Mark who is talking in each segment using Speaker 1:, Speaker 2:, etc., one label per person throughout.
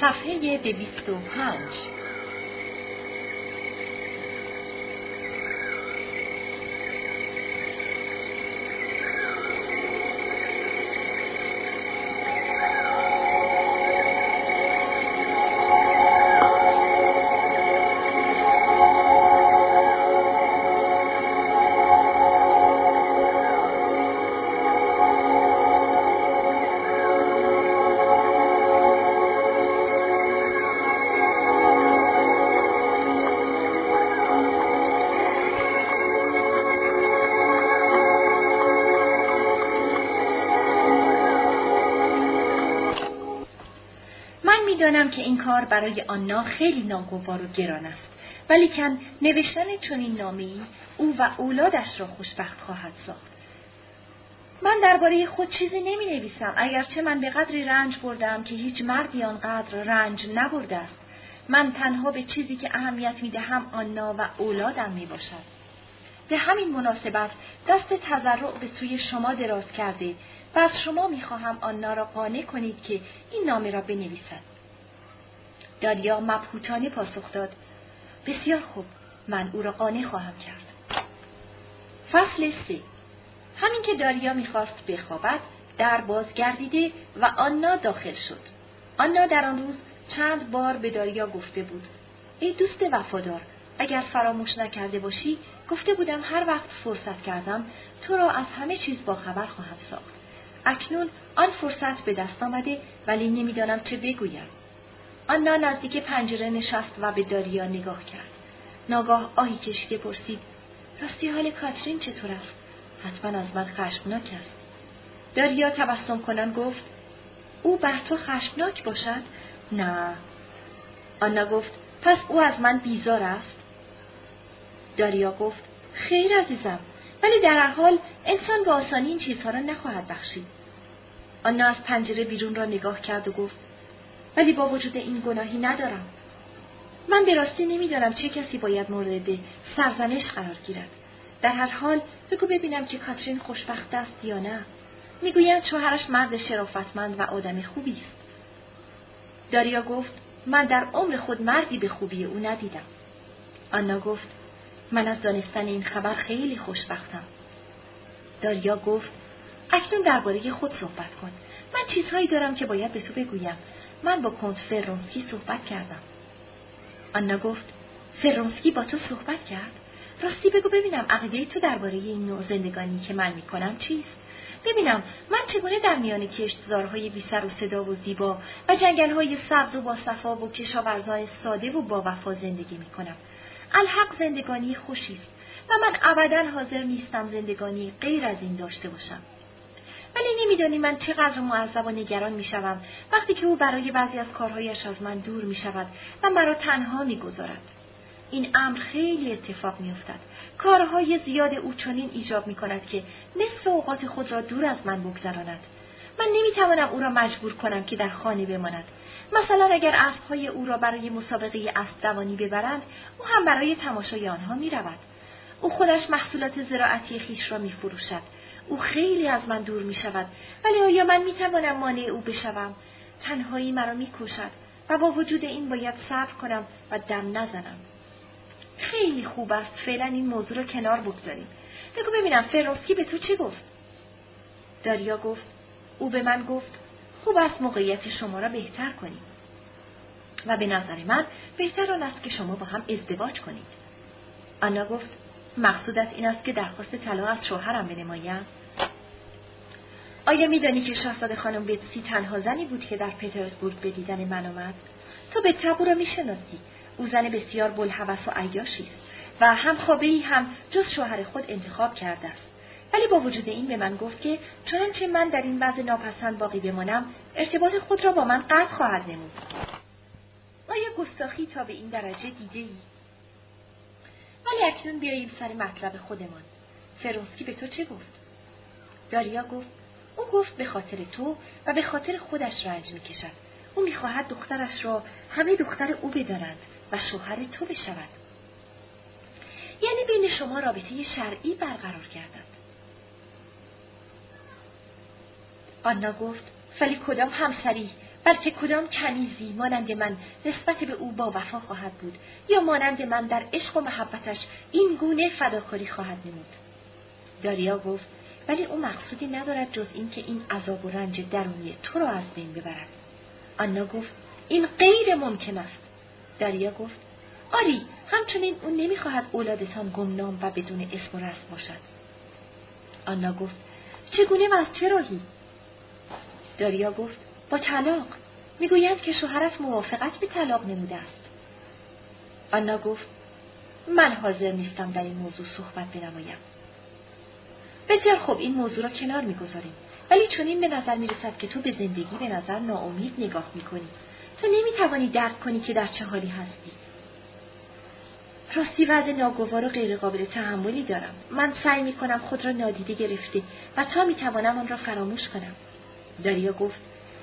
Speaker 1: صفحه دویست و پنج. می‌دانم که این کار برای آنا خیلی ناگوار و گران است ولیکن نوشتن چنین نامهای او و اولادش را خوشبخت خواهد ساخت من درباره خود چیزی نمی نویسم اگرچه من به قدری رنج بردم که هیچ مردی آنقدر رنج نبرده است من تنها به چیزی که اهمیت می دهم آنا و اولادم می باشد. به همین مناسبت دست تضرع به سوی شما دراز کرده و از شما می خواهم آنا را قانع کنید که این نامه را بنویسد. داریا مبهوتانه پاسخ داد. بسیار خوب من او را قانع خواهم کرد. فصل سه. همین که داریا می‌خواست بخوابد در بازگردیده و آنا داخل شد. آنا در آن روز چند بار به داریا گفته بود ای دوست وفادار اگر فراموش نکرده باشی گفته بودم هر وقت فرصت کردم تو را از همه چیز با خبر خواهم ساخت. اکنون آن فرصت به دست آمده ولی نمی‌دانم چه بگویم آنا نزدیک پنجره نشست و به داریا نگاه کرد. ناگاه آهی کشیده پرسید راستی حال کاترین چطور است؟ حتما از من خشمناک است. داریا تبسم کنان گفت او بر تو خشمناک باشد؟ نه. آنا گفت پس او از من بیزار است؟ داریا گفت خیر عزیزم ولی در هر حال انسان به آسانی این چیزها را نخواهد بخشید. آنا از پنجره بیرون را نگاه کرد و گفت ولی با وجود این گناهی ندارم. من به راستی نمی‌دانم چه کسی باید مورد سرزنش قرار گیرد. در هر حال بگو ببینم که کاترین خوشبخت است یا نه. می‌گویند شوهرش مرد شرافتمند و آدم خوبی است. داریا گفت من در عمر خود مردی به خوبی او ندیدم. آنا گفت من از دانستن این خبر خیلی خوشبختم. داریا گفت اکنون درباره خود صحبت کن. من چیزهایی دارم که باید به تو بگویم من با کنت فرونسکی صحبت کردم. آنا گفت فرونسکی با تو صحبت کرد؟ راستی بگو ببینم عقیده تو درباره این نوع زندگانی که من می‌کنم چیست؟ ببینم من چگونه در میان کشتزارهای بی سر و صدا و زیبا و جنگلهای سبز و با صفا و کشاورزهای ساده و با وفا زندگی می‌کنم. الحق زندگانی خوشی است و من ابدا حاضر نیستم زندگانی غیر از این داشته باشم. ولی نمیدانی من چقدر معذب و نگران می‌شوم. وقتی که او برای بعضی از کارهایش از من دور می شود و مرا تنها می‌گذارد این امر خیلی اتفاق میافتد. کارهای زیاد او چنین ایجاب می کند که نصف اوقات خود را دور از من بگذراند. من نمی‌توانم او را مجبور کنم که در خانه بماند. مثلا اگر اسبهای او را برای مسابقه اسب دوانی ببرند او هم برای تماشای آنها می‌رود. او خودش محصولات زراعتی خیش را میفروشد. او خیلی از من دور می شود. ولی آیا من می توانم مانع او بشوم؟ تنهایی مرا می کشد و با وجود این باید صبر کنم و دم نزنم. خیلی خوب است فعلا این موضوع را کنار بگذاریم. بگو ببینم فروسکی به تو چه گفت؟ داریا گفت او به من گفت خوب است موقعیت شما را بهتر کنیم. و به نظر من بهتر آن است که شما با هم ازدواج کنید. آنا گفت مقصودت این است که درخواست طلاق از شوهرم بنمایم. آیا میدانی که شاهزاده خانم بتسی تنها زنی بود که در پترزبورگ به دیدن من آمد؟ تو به تبو را می‌شناسی. او زن بسیار بلحوث و عیاشی است و هم خوابه ای هم جز شوهر خود انتخاب کرده است. ولی با وجود این به من گفت که چنانچه من در این وضع ناپسند باقی بمانم ارتباط خود را با من قطع خواهد نمود. آیا گستاخی تا به این درجه دیده ای؟ ولی اکنون بیاییم سر مطلب خودمان. فرونسکی به تو چه گفت؟ داریا گفت او گفت به خاطر تو و به خاطر خودش رنج می‌کشد. او می‌خواهد دخترش را همه دختر او بدانند و شوهر تو بشود. یعنی بین شما رابطه شرعی برقرار گردد. آنا گفت ولی کدام همسری بلکه کدام کنیزی مانند من نسبت به او با وفا خواهد بود یا مانند من در عشق و محبتش این گونه فداکاری خواهد نمود؟ داریا گفت ولی او مقصودی ندارد جز اینکه این عذاب و رنج درونی تو را از بین ببرد. آنا گفت این غیر ممکن است. داریا گفت آری همچنین او نمی‌خواهد اولادتان گمنام و بدون اسم و رسم باشد. آنا گفت چگونه و از چه راهی؟ داریا گفت با طلاق. می‌گویند که شوهرت موافقت به طلاق نموده است. آنا گفت من حاضر نیستم در این موضوع صحبت بنمایم. بسیار خوب این موضوع را کنار می‌گذاریم. ولی چون این به نظر می‌رسد که تو به زندگی به نظر ناامید نگاه می‌کنی. تو نمی‌توانی درک کنی که در چه حالی هستی. راستی وضع ناگوار و غیرقابل تحملی دارم. من سعی می‌کنم خود را نادیده گرفته و تا می‌توانم آن را فراموش کنم. داریا گفت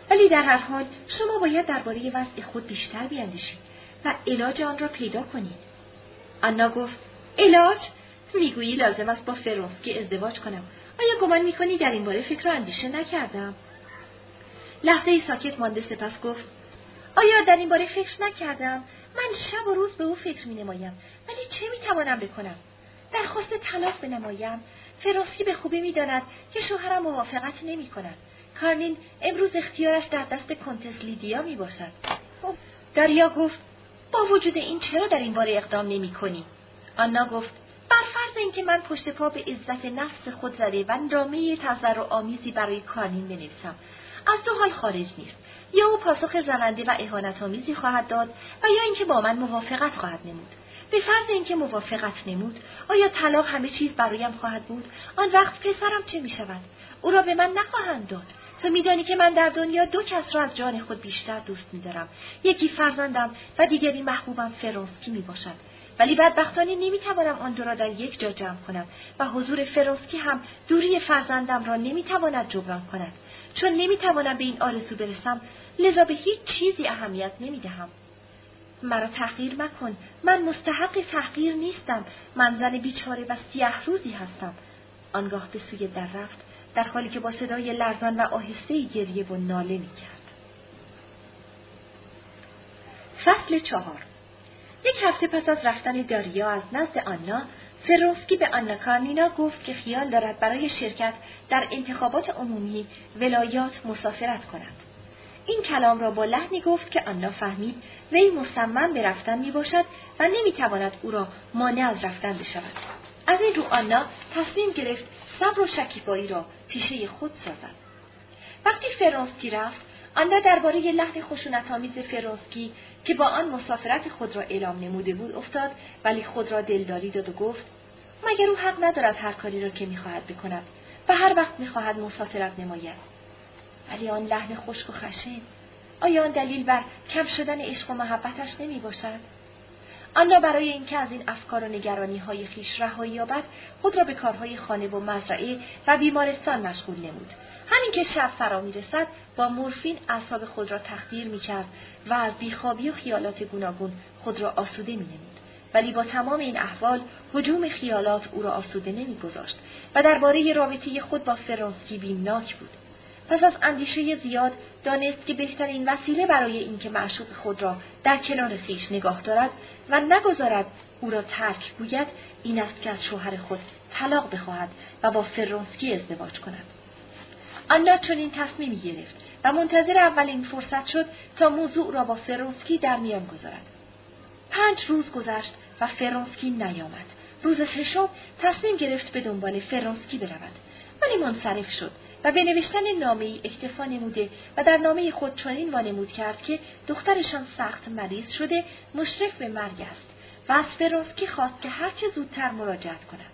Speaker 1: ولی در هر حال شما باید درباره وضع خود بیشتر بیاندیشید و علاج آن را پیدا کنید. آنا گفت علاج؟ می‌گویی لازم است با فرونسکی ازدواج کنم. آیا گمان می‌کنی در این باره فکر و اندیشه نکردم؟ لحظه ای ساکت مانده سپس گفت آیا در این باره فکر نکردم؟ من شب و روز به او فکر می نمایم ولی چه می توانم بکنم؟ درخواست طلاق بنمایم. فرانسکی به خوبی می‌داند که شوهرم موافقت نمی کند کارنین امروز اختیارش در دست کنتس لیدیا می باشد داریا گفت با وجود این چرا در این باره اقدام نمی کنی؟ آنا گفت بر فرض اینکه من پشت پا به عزت نفس خود زده و نامه تذر و آمیزی برای کارنین بنویسم. از دو حال خارج نیست. یا او پاسخ زننده و اهانت آمیزی خواهد داد و یا اینکه با من موافقت خواهد نمود. به فرض اینکه موافقت نمود آیا طلاق همه چیز برایم خواهد بود؟ آن وقت پسرم چه می شود؟ او را به من نخواهند داد. تو میدانی که من در دنیا دو کس را از جان خود بیشتر دوست میدارم یکی فرزندم و دیگری محبوبم فرانسکی می باشد. ولی بدبختانه نمی‌توانم آن دو را در یک جا جمع کنم و حضور فرانسکی هم دوری فرزندم را نمی‌تواند جبران کند. چون نمی‌توانم به این آرزو برسم لذا به هیچ چیزی اهمیت نمی‌دهم. مرا تحقیر مکن. من مستحق تحقیر نیستم. من زن بیچاره و سیه روزی هستم. آنگاه به سوی در رفت در حالی که با صدای لرزان و آهسته گریه و ناله می‌کرد. فصل چهار. یک هفته پس از رفتن داریا از نزد آنا فروسکی به آنا کارنینا گفت که خیال دارد برای شرکت در انتخابات عمومی ولایات مسافرت کند. این کلام را با لحنی گفت که آنا فهمید وی مصمم به رفتن می باشد و نمی‌تواند او را مانع از رفتن بشود. از این رو آنا تصمیم گرفت صبر و شکیبایی را پیشه خود سازد. وقتی فرانسکی رفت آنها درباره لحن خشونتآمیز فرانسکی که با آن مسافرت خود را اعلام نموده بود افتاد ولی خود را دلداری داد و گفت مگر او حق ندارد هر کاری را که می‌خواهد بکند و هر وقت می‌خواهد مسافرت نماید ولی آن لحن خشک و خشن آیا آن دلیل بر کم شدن عشق و محبتش نمی باشد؟ آنها برای اینکه از این افکار و نگرانی های خیش رهایی یابد خود را به کارهای خانه و مزرعه و بیمارستان مشغول نمود همین که شب فرا می رسد با مورفین اعصاب خود را تخدیر می کرد و از بیخوابی و خیالات گوناگون خود را آسوده می نمود. ولی با تمام این احوال حجوم خیالات او را آسوده نمی گذاشت و درباره رابطه خود با فرانسکی بیمناک بود. پس از اندیشه زیاد دانست که بهترین وسیله برای اینکه معشوق خود را در کنار خیش نگاه دارد و نگذارد او را ترک گوید این است که از شوهر خود طلاق بخواهد و با فرانسکی ازدواج کند آنا چنین تصمیمی گرفت و منتظر اولین فرصت شد تا موضوع را با فرانسکی در میان گذارد. پنج روز گذشت و فرانسکی نیامد. روز ششم تصمیم گرفت به دنبال فرانسکی برود. ولی منصرف شد و به نوشتن نامه ای اکتفا نموده و در نامه خود چنین وانمود کرد که دخترشان سخت مریض شده مشرف به مرگ است و از فرانسکی خواست که هرچه زودتر مراجعت کند.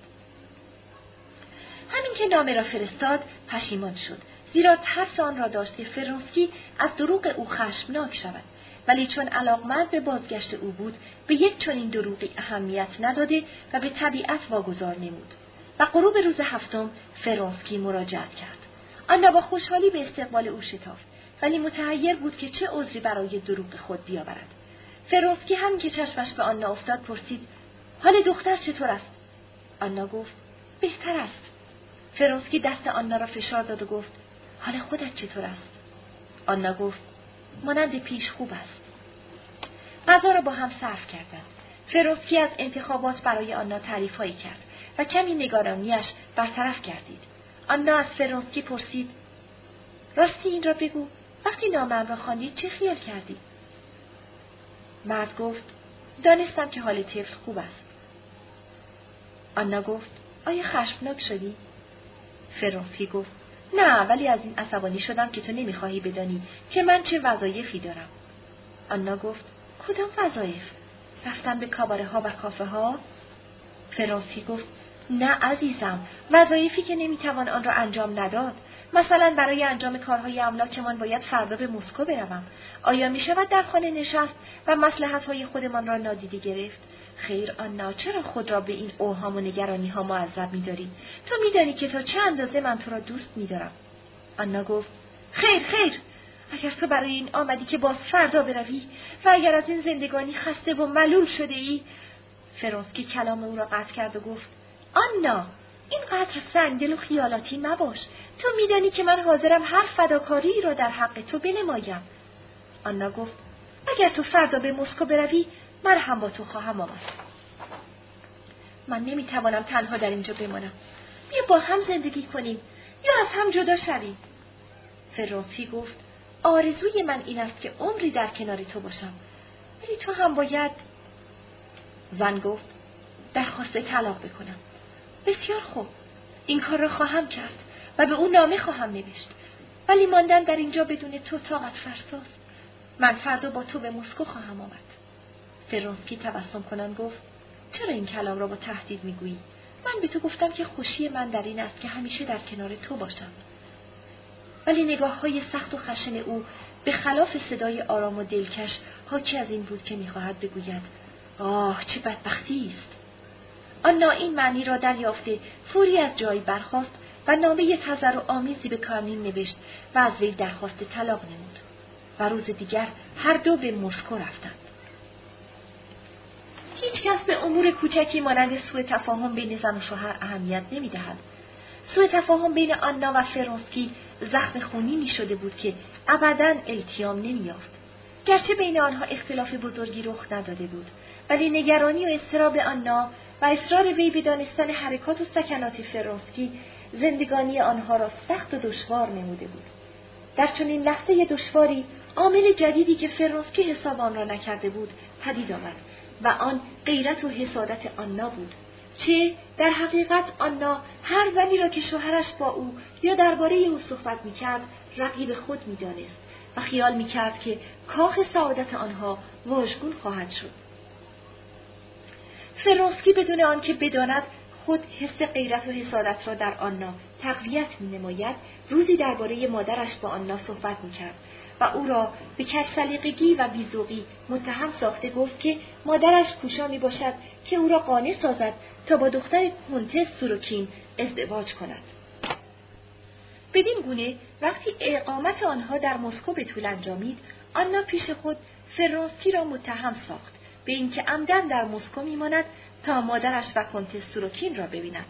Speaker 1: همین که نامه را فرستاد پشیمان شد. زیرا ترس آن را داشت که فرانسکی از دروغ او خشمناک شود. ولی چون علاقمند به بازگشت او بود به یک چنین دروغی اهمیت نداده و به طبیعت واگذار نمود. و غروب روز هفتم فرانسکی مراجعت کرد. آنا با خوشحالی به استقبال او شتافت. ولی متحیر بود که چه عذری برای دروغ خود بیاورد. فرانسکی هم که چشمش به آنا افتاد پرسید حال دختر چطور است؟ آنا گفت بهتر است. فرانسکی دست آنا را فشار داد و گفت حال خودت چطور است؟ آنا گفت مانند پیش خوب است. غذا را با هم صرف کردند. فروسکی از انتخابات برای آنها تعریفهایی کرد و کمی نگرانیش برطرف گردید. آنا از فرانسکی پرسید راستی این را بگو وقتی نامم را خواندی چه خیال کردی؟ مرد گفت دانستم که حال طفل خوب است. آنا گفت آیا خشمناک شدی؟ فرانسکی گفت نه ولی از این عصبانی شدم که تو نمی‌خواهی بدانی که من چه وظایفی دارم. آنا گفت کدام وظایف؟ رفتن به کاباره ها و کافه ها فرانسی گفت نه عزیزم وظایفی که نمی‌توان آن را انجام نداد. مثلا برای انجام کارهای املاکمان باید فردا به مسکو بروم. آیا می شود در خانه نشست و مسلحت های خودمان را نادیده گرفت؟ خیر آنا چرا خود را به این اوهام و نگرانی ها معذب میداری تو میدانی که تا چه اندازه من تو را دوست میدارم. آنا گفت خیر خیر. اگر تو برای این آمدی که باز فردا بروی و اگر از این زندگانی خسته و ملول شده ای فرانسکی کلام او را قطع کرد و گفت آنا اینقدر سنگدل و خیالاتی مباش. تو میدانی که من حاضرم هر فداکاری را در حق تو بنمایم. آنا گفت اگر تو فردا به مسکو بروی من هم با تو خواهم آمد. من نمی‌توانم تنها در اینجا بمانم. بیا با هم زندگی کنیم. یا از هم جدا شویم. فرانسی گفت آرزوی من این است که عمری در کنار تو باشم. ولی تو هم باید زن گفت درخواست طلاق بکنم. بسیار خوب. این کار را خواهم کرد و به او نامه خواهم نوشت. ولی ماندن در اینجا بدون تو طاقت فرساست من فردا با تو به مسکو خواهم آمد. فرانسکی تبسم کنان گفت چرا این کلام را با تهدید می‌گویی؟ من به تو گفتم که خوشی من در این است که همیشه در کنار تو باشم. ولی نگاه های سخت و خشن او به خلاف صدای آرام و دلکش حاکی از این بود که می‌خواهد بگوید آه چه بدبختی است! آنا این معنی را دریافته فوری از جای برخاست و نامه تذر آمیزی به کارنین نوشت و از وی درخواست طلاق نمود. و روز دیگر هر دو به مسکو رفتند. هیچ کس به امور کوچکی مانند سوء تفاهم بین زن و شوهر اهمیت نمی‌دهد. سوء تفاهم بین آنا و فرانسکی زخم خونی می شده بود که ابدا التیام نمییافت. گرچه بین آنها اختلاف بزرگی رخ نداده بود ولی نگرانی و اضطراب آنا و اصرار وی به دانستن حرکات و سکنات فرانسکی زندگانی آنها را سخت و دشوار نموده بود. در چنین لحظه دشواری عامل جدیدی که فرانسکی حساب آن را نکرده بود پدید آمد و آن غیرت و حسادت آنا بود چه در حقیقت آنا هر زنی را که شوهرش با او یا درباره او صحبت می‌کرد رقیب خود می‌دانست. و خیال می‌کرد که کاخ سعادت آنها واژگون خواهد شد فرانسکی بدون آنکه بداند خود حس غیرت و حسادت را در آنا تقویت می نماید روزی درباره مادرش با آنا صحبت می کرد و او را به کش سلیقگی و بیزوقی متهم ساخته گفت که مادرش کوشا می باشد که او را قانع سازد تا با دختر کنتس سوروکین ازدواج کند. بدین گونه وقتی اقامت آنها در مسکو به طول انجامید آنا پیش خود فرانسکی را متهم ساخت به اینکه عمدن در مسکو میماند تا مادرش و کنتس سوروکین را ببیند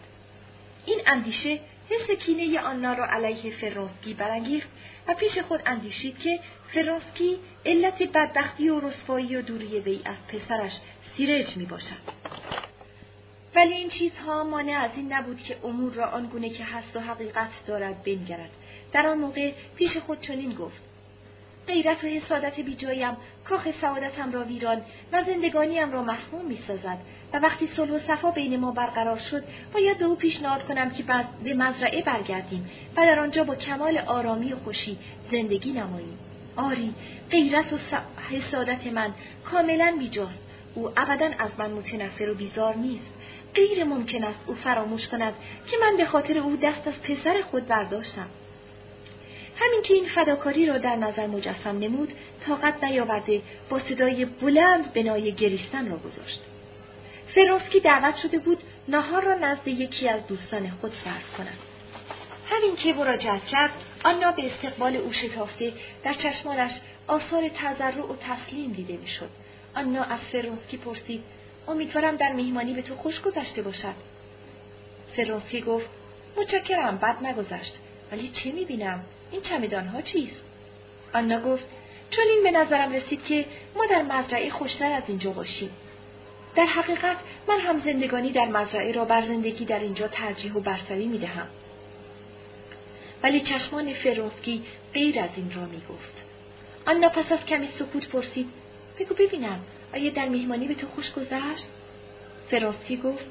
Speaker 1: این اندیشه حس کینه آنا را علیه فرانسکی برانگیخت و پیش خود اندیشید که فرانسکی علت بدبختی و رسوایی و دوری وی از پسرش سیرج می باشد. ولی این چیزها مانع از این نبود که امور را آنگونه که هست و حقیقت دارد بنگرد. در آن موقع پیش خود چنین گفت. غیرت و حسادت بیجایم کاخ سعادتم را ویران و زندگانیم را مسموم می‌سازد و وقتی صلح و صفا بین ما برقرار شد باید به او پیشنهاد کنم که به مزرعه برگردیم و در آنجا با کمال آرامی و خوشی زندگی نماییم. آری غیرت و حسادت من کاملا بیجاست. او ابدا از من متنفر و بیزار نیست. غیر ممکن است او فراموش کند که من به خاطر او دست از پسر خود برداشتم. همین که این فداکاری را در نظر مجسم نمود طاقت نیاورده با صدای بلند بنای گریستن را گذاشت. فرانسکی دعوت شده بود نهار را نزد یکی از دوستان خود صرف کند. همین که مراجعت کرد آنا به استقبال او شتافته در چشمانش آثار تضرع و تسلیم دیده می‌شد. آنا از فرانسکی پرسید امیدوارم در میهمانی به تو خوش گذشته باشد فرانسکی گفت متشکرم بد نگذشت ولی چه می‌بینم این چمدان ها چیست؟ آنا گفت چون این به نظرم رسید که ما در مزرعه خوشتر از اینجا باشیم. در حقیقت من هم زندگانی در مزرعه را بر زندگی در اینجا ترجیح و برتری می دهم. ولی چشمان فرونسکی غیر از این را می گفت. آنا پس از کمی سکوت پرسید بگو ببینم. آیا در میهمانی به تو خوش گذشت؟ فرانسکی گفت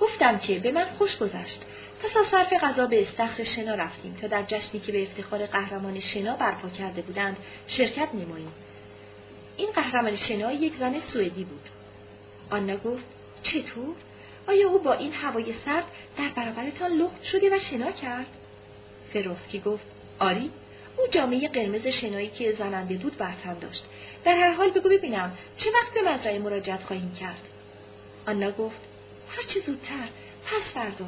Speaker 1: گفتم که به من خوش گذشت. پس از صرف غذا به استخر شنا رفتیم تا در جشنی که به افتخار قهرمان شنا برپا کرده بودند شرکت نماییم. این قهرمان شنا یک زن سوئدی بود. آنا گفت چطور؟ آیا او با این هوای سرد در برابرتان لخت شده و شنا کرد؟ فروسکی گفت آری. او جامعه قرمز شنایی که زننده بود برتن داشت. در هر حال بگو ببینم چه وقت به مزرعه مراجعت خواهیم کرد؟ آنا گفت هرچه زودتر پس فردا.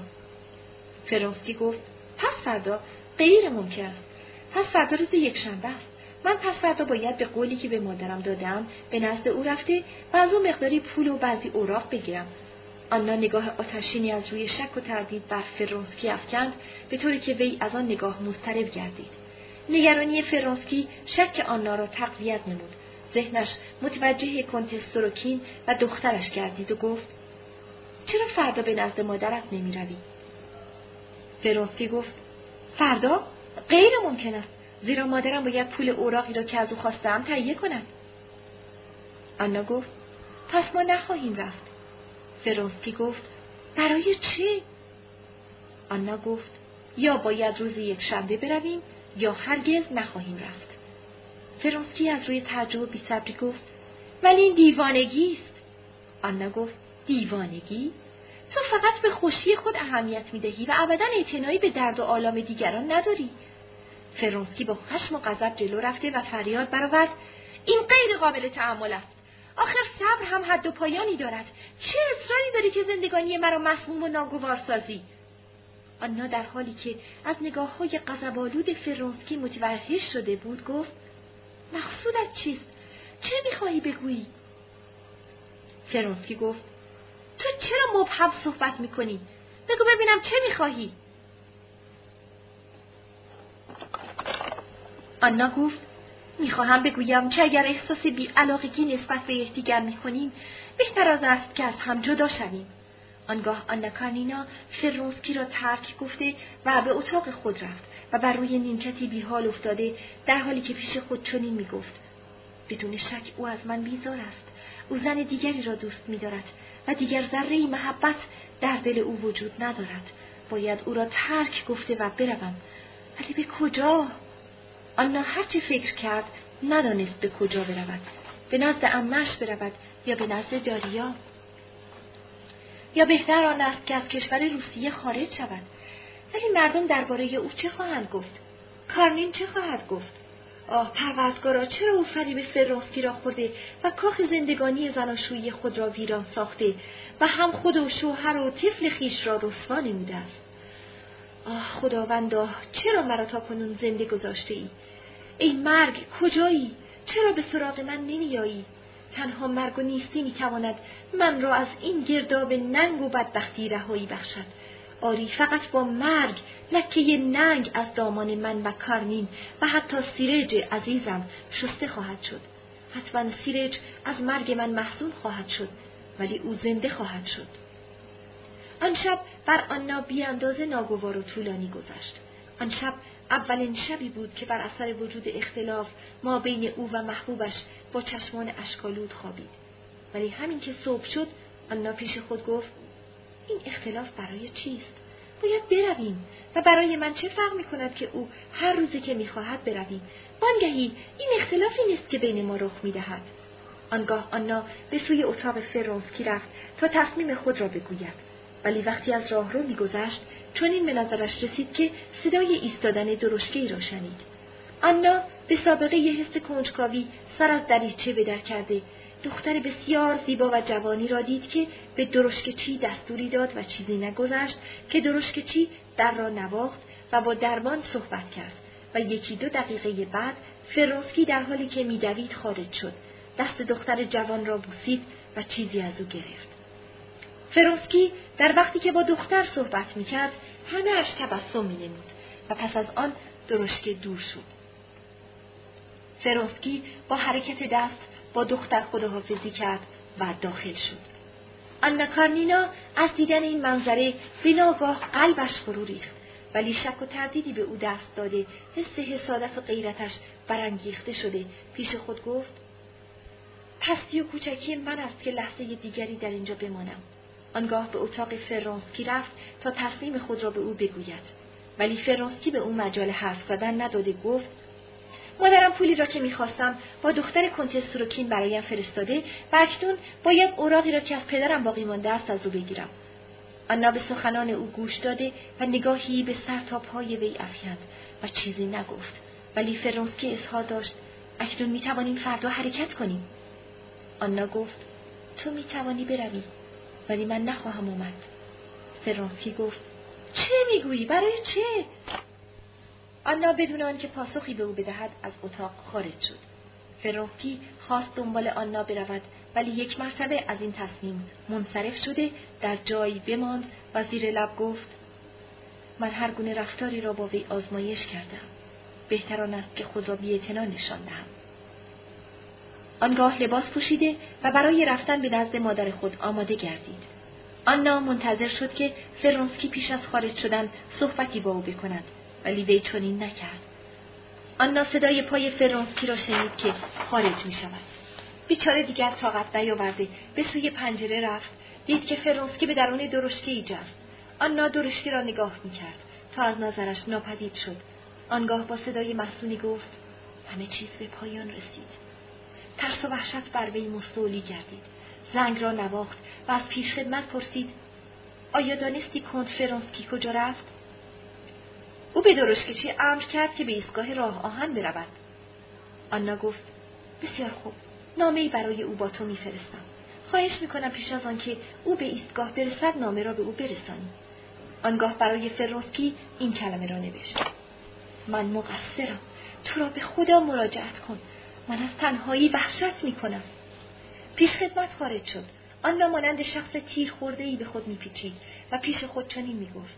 Speaker 1: فرانسکی گفت پس فردا؟ غیر ممکن است. پس فردا روز یکشنبه است. من پس فردا باید به قولی که به مادرم دادم به نزد او رفته و از او مقداری پول و بعضی اوراق بگیرم. آنا نگاه آتشینی از روی شک و تردید بر فرانسکی افکند به طوری که وی از آن نگاه مضطرب گردید. نگرانی فرانسکی شک آنا را تقویت نمود. ذهنش متوجه کنتس سروکین و دخترش گردید و گفت چرا فردا به نزد مادرت نمی روی؟ فرانسکی گفت فردا؟ غیر ممکن است. زیرا مادرم باید پول اوراقی را که از او خواستم تهیه کند. آنا گفت پس ما نخواهیم رفت. فرانسکی گفت برای چه؟ آنا گفت یا باید روز یک شنبه برویم یا هرگز نخواهیم رفت. فرانسکی از روی تعجب و بیصبری گفت ولی این دیوانگی است. آنا گفت دیوانگی؟ تو فقط به خوشی خود اهمیت می‌دهی و ابدا اعتنایی به درد و آلام دیگران نداری. فرانسکی با خشم و غضب جلو رفته و فریاد برآورد این غیر قابل تحمل است. آخر صبر هم حد و پایانی دارد. چه اصراری داری که زندگانی مرا مسموم و ناگوار سازی آنا در حالی که از نگاه های قذبالود فرانسکی متوحش شده بود گفت مقصودت چیست؟ چه می‌خواهی بگویی؟ فرانسکی گفت تو چرا مبهم صحبت می‌کنی؟ بگو ببینم چه می‌خواهی؟ آنا گفت می‌خواهم بگویم که اگر احساس بیعلاقگی نسبت به یکدیگر می‌کنیم بهتر از است که از هم جدا شویم. آنگاه آنا کارنینا فرونسکی را ترک گفته و به اتاق خود رفت و بر روی نیمکتی بیحال افتاده در حالی که پیش خود چنین می‌گفت. بدون شک او از من بیزار است. او زن دیگری را دوست میدارد و دیگر ذره محبت در دل او وجود ندارد. باید او را ترک گفته و بروم. ولی به کجا؟ آنا هرچه فکر کرد ندانست به کجا برود. به نزد امش برود یا به نزد داریا؟ یا بهتر آن است که از کشور روسیه خارج شود ولی مردم درباره او چه خواهند گفت کارنین چه خواهد گفت آه پروردگارا چرا او فریب فرانسکی را خورده و کاخ زندگانی زناشویی خود را ویران ساخته و هم خود و شوهر و طفل خیش را رسوا نموده است آه خداوندا چرا مرا تا کنون زنده گذاشته ای؟ ای مرگ کجایی؟ چرا به سراغ من نمیایی؟ تنها مرگ و نیستی می‌تواند من را از این گرداب ننگ و بدبختی رهایی بخشد. آری فقط با مرگ لکه ننگ از دامان من و کارنین و حتی سیرج عزیزم شسته خواهد شد. حتما سیرج از مرگ من محزون خواهد شد ولی او زنده خواهد شد. آن شب بر آنا بیاندازه ناگوار و طولانی گذشت. آن شب اولین شبی بود که بر اثر وجود اختلاف ما بین او و محبوبش با چشمان اشکالود خوابید. ولی همین که صبح شد آنا پیش خود گفت این اختلاف برای چیست؟ باید برویم. و برای من چه فرق می کند که او هر روزی که می‌خواهد برویم؟ وانگهی این اختلافی نیست که بین ما رخ می‌دهد. آنگاه آنا به سوی اتاق فرانسکی رفت تا تصمیم خود را بگوید. ولی وقتی از راهرو میگذشت چون این به نظرش رسید که صدای ایستادن درشکهای را شنید. آنا به سابقه یه حس کنجکاوی سر از دریچه به در کرده. دختر بسیار زیبا و جوانی را دید که به درشکچی دستوری داد و چیزی نگذشت که درشکچی در را نواخت و با دربان صحبت کرد و یکی دو دقیقه بعد فرانسکی در حالی که میدوید خارج شد. دست دختر جوان را بوسید و چیزی از او گرفت. فرانسکی در وقتی که با دختر صحبت می‌کرد همه اش تبسم مینمود و پس از آن درشکه دور شد. فرونسکی با حرکت دست با دختر خداحافظی کرد و داخل شد. آنا کارنینا از دیدن این منظره به ناگاه قلبش فرو ریخت ولی شک و تردیدی به او دست داده حس حسادت و غیرتش برانگیخته شده. پیش خود گفت پستی و کوچکی من است که لحظه دیگری در اینجا بمانم. آنگاه به اتاق فرانسکی رفت تا تصمیم خود را به او بگوید. ولی فرانسکی به او مجال حرف زدن نداده گفت مادرم پولی را که می‌خواستم با دختر کنتس سروکین برایم فرستاده و اکنون باید اوراقی را که از پدرم باقی مانده است از او بگیرم. آنا به سخنان او گوش داده و نگاهی به سر پای وی افکند و چیزی نگفت. ولی فرانسکی اظهار داشت اکنون می‌توانیم فردا حرکت کنیم. آنا گفت تو می‌توانی بروی. ولی من نخواهم آمد فرانسکی گفت چه می‌گویی؟ برای چه؟ آنا بدون آنکه پاسخی به او بدهد از اتاق خارج شد. فرانسکی خواست دنبال آنا برود ولی یک مرتبه از این تصمیم منصرف شده در جایی بماند و زیر لب گفت من هر گونه رفتاری را با وی آزمایش کردم. بهتران است که خود را نشان دهم. آنگاه لباس پوشیده و برای رفتن به نزد مادر خود آماده گردید. آنا منتظر شد که فرانسکی پیش از خارج شدن صحبتی با او بکند ولی وی چنین نکرد. آنا صدای پای فرانسکی را شنید که خارج می شود. بیچاره دیگر طاقت نیاورده به سوی پنجره رفت دید که فرانسکی به درون درشکه ای جست آنا درشکه را نگاه می کرد تا از نظرش ناپدید شد. آنگاه با صدای محسونی گفت همه چیز به پایان رسید. ترس و وحشت بر وی مستولی گردید. زنگ را نواخت و از پیشخدمت پرسید آیا دانستی کنت فرانسکی کجا رفت؟ او به درشکچی امر کرد که به ایستگاه راه آهن برود. آنا گفت بسیار خوب نامه ای برای او با تو میفرستم. خواهش می‌کنم پیش از آنکه او به ایستگاه برسد نامه را به او برسانی. آنگاه برای فرانسکی این کلمه را نوشت. من مقصرم. تو را به خدا مراجعت کن. من از تنهایی وحشت می‌کنم. پیش خدمت خارج شد. آن مانند شخص تیر خورده ای به خود میپیچید و پیش خود چنین می‌گفت.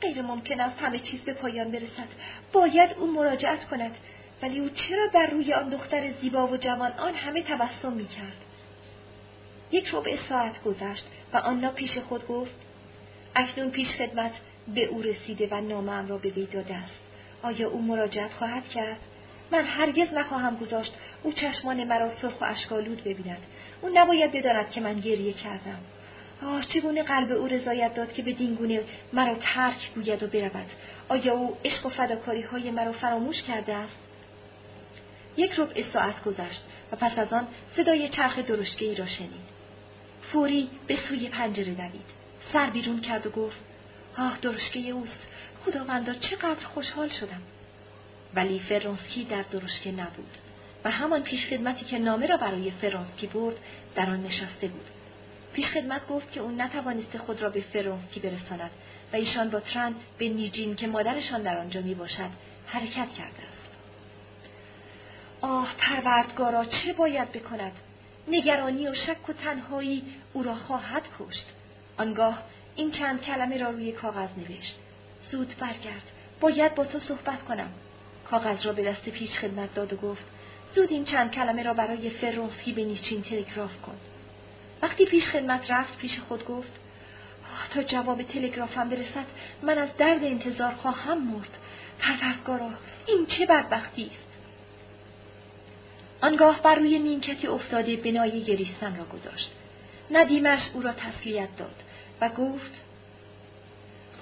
Speaker 1: غیر ممکن است همه چیز به پایان برسد. باید او مراجعت کند. ولی او چرا بر روی آن دختر زیبا و جوان آن همه تبسم می‌کرد؟ یک ربع ساعت گذشت و آنا پیش خود گفت اکنون پیش خدمت به او رسیده و نامم را به وی داده است. آیا او مراجعت خواهد کرد؟ من هرگز نخواهم گذاشت او چشمان مرا سرخ و اشکالود ببیند. او نباید بداند که من گریه کردم. آه چگونه قلب او رضایت داد که به دینگونه مرا ترک گوید و برود. آیا او عشق و فداکاری های مرا فراموش کرده است؟ یک ربع ساعت گذشت و پس از آن صدای چرخ درشگه ای را شنید. فوری به سوی پنجره دوید. سر بیرون کرد و گفت آه درشگه اوست. خداوندا چقدر خوشحال شدم. ولی فرانسکی در درشکه نبود و همان پیشخدمتی که نامه را برای فرانسکی برد در آن نشسته بود. پیشخدمت گفت که او نتوانسته خود را به فرانسکی برساند و ایشان با ترن به نیجین که مادرشان در آنجا می باشد حرکت کرده است. آه پروردگارا چه باید بکند؟ نگرانی و شک و تنهایی او را خواهد کشت. آنگاه این چند کلمه را روی کاغذ نوشت. زود برگرد. باید با تو صحبت کنم. کاغذ را به دست پیش خدمت داد و گفت زود این چند کلمه را برای فرونسکی به نیچین تلگراف کن. وقتی پیش خدمت رفت پیش خود گفت تا جواب تلگرافم برسد من از درد انتظار خواهم مرد. پروردگارا این چه بدبختی است؟ آنگاه بر روی نیمکتی افتاده بنای گریستن را گذاشت. ندیمش او را تسلیت داد و گفت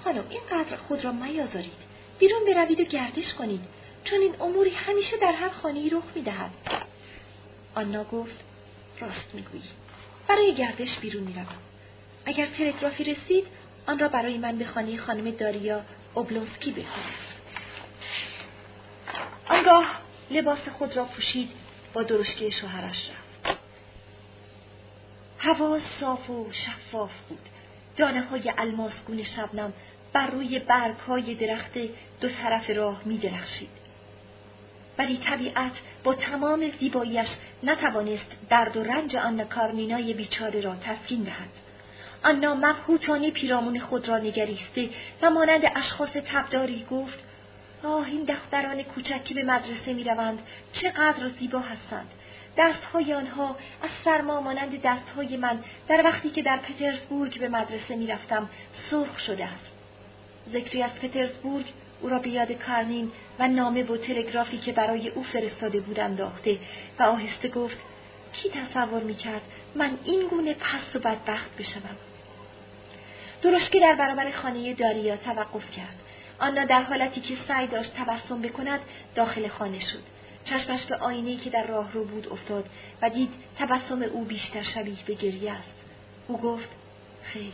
Speaker 1: خانم اینقدر خود را میازارید. بیرون بروید و گردش کنید. چون این اموری همیشه در هر خانه رخ می‌دهد. آنا گفت راست می‌گویی. برای گردش بیرون می‌روم. اگر تلگرافی رسید آن را برای من به خانه خانم داریا اوبلونسکی بفرست آنگاه لباس خود را پوشید با درشکه شوهرش رفت. هوا صاف و شفاف بود. دانه های الماسگون شبنم بر روی برگ های درخت دو طرف راه می درخشید. ولی طبیعت با تمام زیباییش نتوانست درد و رنج آن کارنینای بیچاره را تسکین دهد. آنا مبهوتانه پیرامون خود را نگریسته و مانند اشخاص تبداری گفت آه این دختران کوچک که به مدرسه می روند چقدر زیبا هستند. دستهای آنها از سرما مانند دستهای من در وقتی که در پترزبورگ به مدرسه می رفتم سرخ شده است. ذکری از پترزبورگ او را به یاد کارنین و نامه و تلگرافی که برای او فرستاده بود انداخته و آهسته گفت کی تصور می‌کرد من این گونه پست و بدبخت بشوم؟ درشکه در برابر خانه داریا توقف کرد. آنا در حالتی که سعی داشت تبسم بکند داخل خانه شد. چشمش به آینه که در راه رو بود افتاد و دید تبسم او بیشتر شبیه به گریه است. او گفت خیر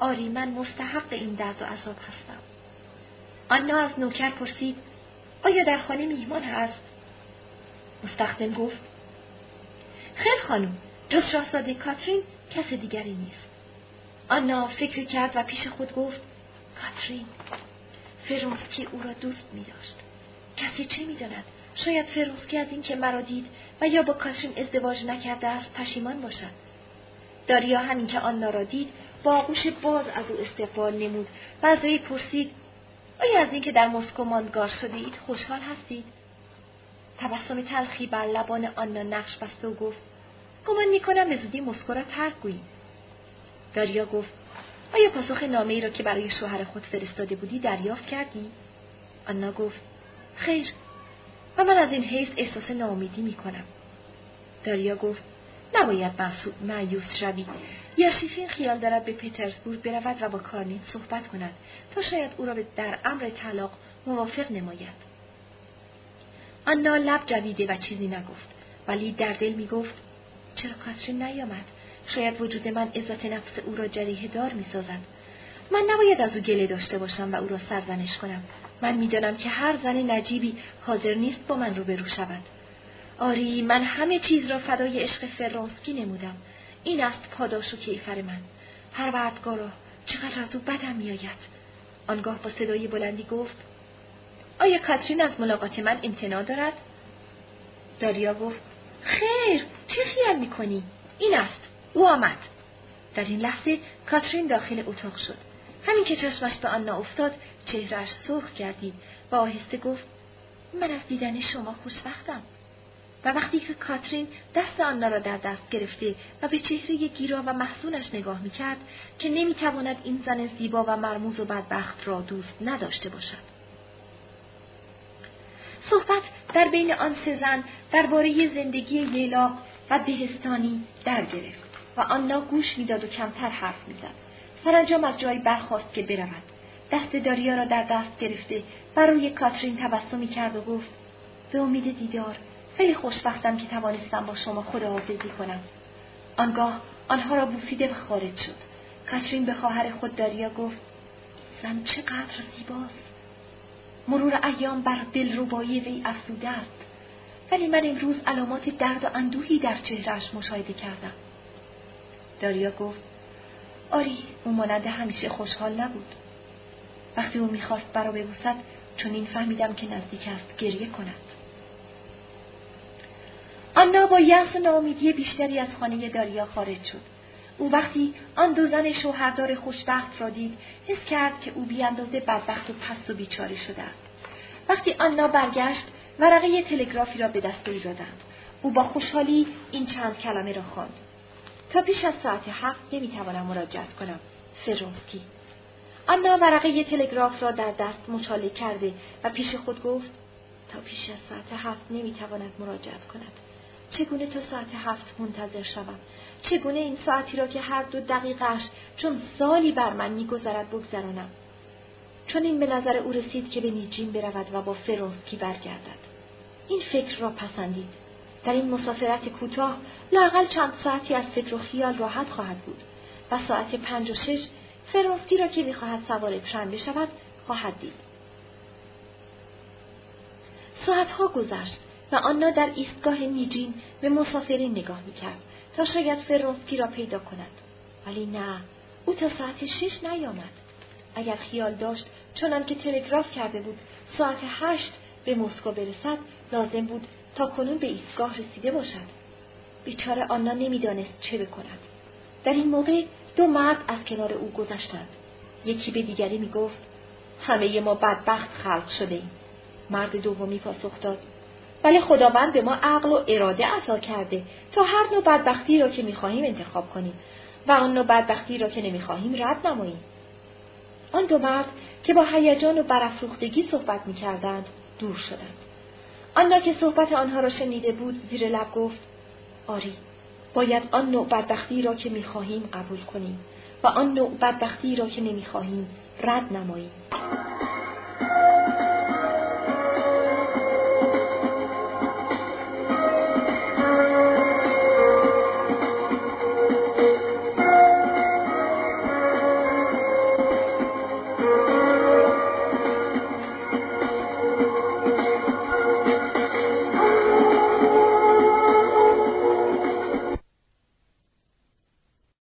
Speaker 1: آری من مستحق این درد و عذاب هستم. آنا از نوکر پرسید آیا در خانه میهمان هست مستخدم گفت خیر خانم جز شاهزاده کاترین کس دیگری نیست آنا فکر کرد و پیش خود گفت کاترین فرونسکی او را دوست می داشت. کسی چه می داند؟ شاید فرونسکی از اینکه مرا دید و یا با کاترین ازدواج نکرده است پشیمان باشد. داریا همین که آنا را دید با آغوش باز از او استقبال نمود و از پرسید آیا از اینکه در مسکو ماندگار شده اید خوشحال هستید؟ تبسم تلخی بر لبان آنا نقش بسته و گفت گمان می‌کنم به زودی مسکو را ترک گویی داریا گفت آیا پاسخ نامه ای را که برای شوهر خود فرستاده بودی دریافت کردی؟ آنا گفت خیر و من از این حیث احساس ناامیدی می کنم. داریا گفت نباید معیوس شوی یا شیفین خیال دارد به پترزبورگ برود و با کارنین صحبت کند تا شاید او را در امر طلاق موافق نماید آنا لب جویده و چیزی نگفت ولی در دل می گفت چرا کاترین نیامد شاید وجود من عزت نفس او را جریه دار می سازد. من نباید از او گله داشته باشم و او را سرزنش کنم. من می‌دانم که هر زن نجیبی حاضر نیست با من روبرو شود. آری من همه چیز را فدای عشق فرانسکی نمودم. این است پاداش و کیفر من. پروردگارا چقدر از او بدم میآید. آنگاه با صدای بلندی گفت آیا کاترین از ملاقات من امتناع دارد؟ داریا گفت خیر چه خیال می‌کنی؟ این است او آمد در این لحظه کاترین داخل اتاق شد همین که چشمش به آنا افتاد چهرش سرخ کردید و آهسته گفت من از دیدن شما خوشبختم و وقتی که کاترین دست آنا را در دست گرفته و به چهره گیرا و محزونش نگاه می‌کرد که نمی‌تواند این زن زیبا و مرموز و بدبخت را دوست نداشته باشد. صحبت در بین آن سه زن درباره زندگی یلاق و بهستانی در گرفت و آنا گوش می‌داد و کمتر حرف می‌زد. سرانجام از جایی برخواست که برود. دست داریا را در دست گرفته و روی کاترین تبسمی کرد و گفت به امید دیدار خیلی خوشبختم که توانستم با شما خداحافظی کنم. آنگاه آنها را بوسیده و خارج شد. کاترین به خواهر خود داریا گفت زن چقدر زیباست. مرور ایام بر دل روبایی وی افزوده است. ولی من امروز علامات درد و اندوهی در چهرهش مشاهده کردم. داریا گفت آری او مانند همیشه خوشحال نبود. وقتی او می‌خواست برا ببوسد چون این فهمیدم که نزدیک است گریه کند. آنا با یأس و ناامیدی بیشتری از خانه داریا خارج شد. او وقتی آن دو زن شوهردار خوشبخت را دید حس کرد که او بیاندازه بدبخت و پست و بیچاره شده است. وقتی آنا برگشت ورقه تلگرافی را به دست او دادند او با خوشحالی این چند کلمه را خواند. تا پیش از ساعت هفت نمی‌توانم مراجعت کنم. فرونسکی آنا ورقه تلگراف را در دست مچاله کرده و پیش خود گفت تا پیش از ساعت هفت نمی‌تواند مراجعت کند. چگونه تا ساعت هفت منتظر شوم؟ چگونه این ساعتی را که هر دو دقیقش چون سالی بر من میگذرد بگذرانم؟ چون این به نظر او رسید که به نیجین برود و با فرونسکی برگردد. این فکر را پسندید. در این مسافرت کوتاه لاقل چند ساعتی از فکر و خیال راحت خواهد بود و ساعت پنج و شش فرونسکی را که می‌خواهد سوار ترن بشود خواهد دید. ساعتها گذشت. و آنا در ایستگاه نیجین به مسافرین نگاه می‌کرد تا شاید فرونسکی را پیدا کند. ولی نه او تا ساعت شش نیامد. اگر خیال داشت چنان که تلگراف کرده بود ساعت هشت به مسکو برسد لازم بود تا کنون به ایستگاه رسیده باشد. بیچاره آنا نمی‌دانست چه بکند. در این موقع دو مرد از کنار او گذشتند. یکی به دیگری می‌گفت همه ما بدبخت خلق شده ایم مرد دومی پاسخ داد ولی خداوند به ما عقل و اراده عطا کرده. تا هر نوع بدبختی را که می‌خواهیم انتخاب کنیم و آن نوع بدبختی را که نمی‌خواهیم رد نماییم. آن دو مرد که با هیجان و برافروختگی صحبت می‌کردند دور شدند. آنا که صحبت آنها را شنیده بود زیر لب گفت آری باید آن نوع بدبختی را که می‌خواهیم قبول کنیم و آن نوع بدبختی را که نمی‌خواهیم رد نماییم.